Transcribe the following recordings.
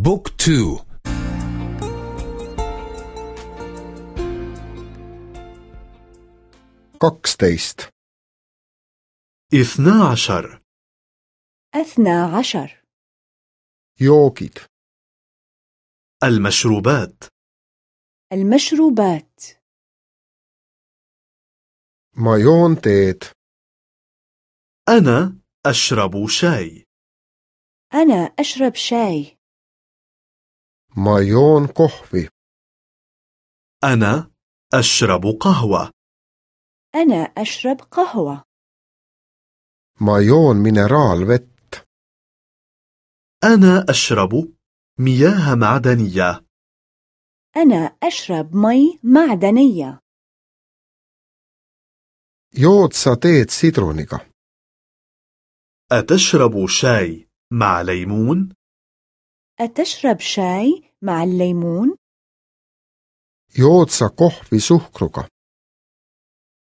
بوك تو kaksteist. اثنا عشر أثنى عشر joogid المشروبات. المشروبات. Teed أنا أشرب شاي. أنا أشرب شاي. Joon kohvi أنا أشرب قهوة. أنا أشرب قهوة. ma joon mineraalvett أنا أشرب مياه معدنية. أنا أشرب مي معدنية. jood sa teed sidruniga أتشرب شاي مع ليمون؟ أتشرب شاي مع الليمون؟ jood sa kohvi suhkruga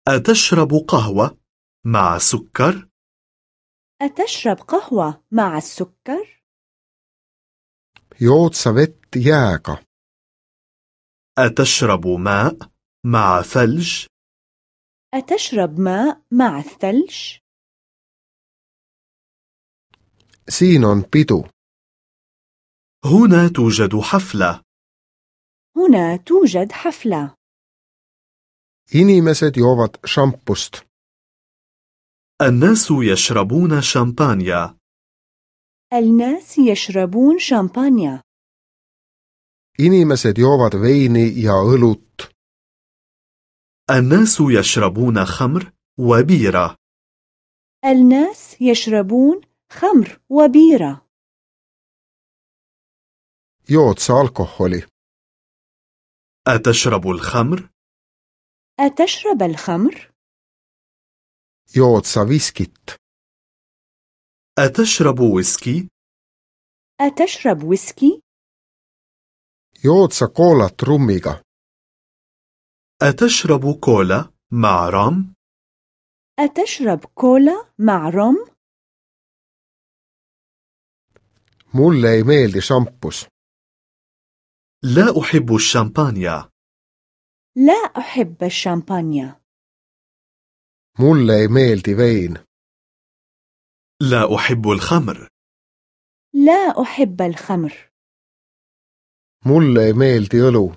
أتشرب قهوة مع سكر؟ أتشرب قهوة مع السكر؟ jood sa vett jääga أتشرب ماء مع ثلج؟ أتشرب ماء مع الثلج؟ siin on pidu هنا توجد حفلة. هنا توجد حفلة. Inimesed joovad šampust الناس يشربون شامبانيا. الناس يشربون شامبانيا. Inimesed joovad veini ja õlut الناس يشربون خمر وبيرة. الناس يشربون خمر وبيرة. Jood sa alkoholi أتشرب الخمر؟ أتشرب الخمر؟ jood sa viskit أتشرب ويسكي؟ أتشرب ويسكي؟ jood sa koolat rummiga أتشرب كولا مع رام؟ أتشرب كولا مع روم؟ mulle ei meeldi šampus لا أحب الشامبانيا. لا أحب الشامبانيا. Mulle ei meeldi vein. لا أحب الخمر. لا أحب الخمر. Mulle ei meeldi õlu.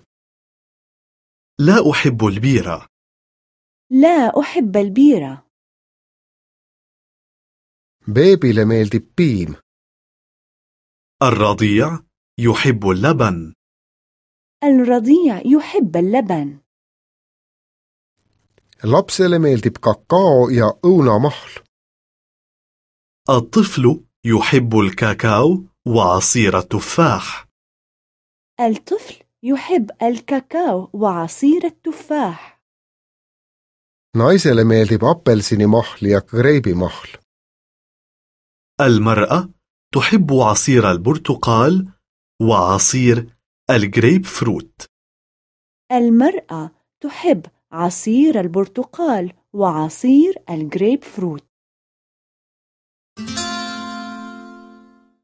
لا أحب البيرة. لا أحب البيرة. Beebile meeldib piim. الرضيع يحب اللبن. الرضيع يحب اللبن. lapsele meeldib kakao ja õunamahl الطفل يحب الكاكاو وعصير التفاح. الطفل يحب الكاكاو وعصير التفاح. naisele meeldib apelsinimahl ja kreibimahl المرأة تحب عصير البرتقال وعصير الجريب فروت المرأة تحب عصير البرتقال وعصير الجريب فروت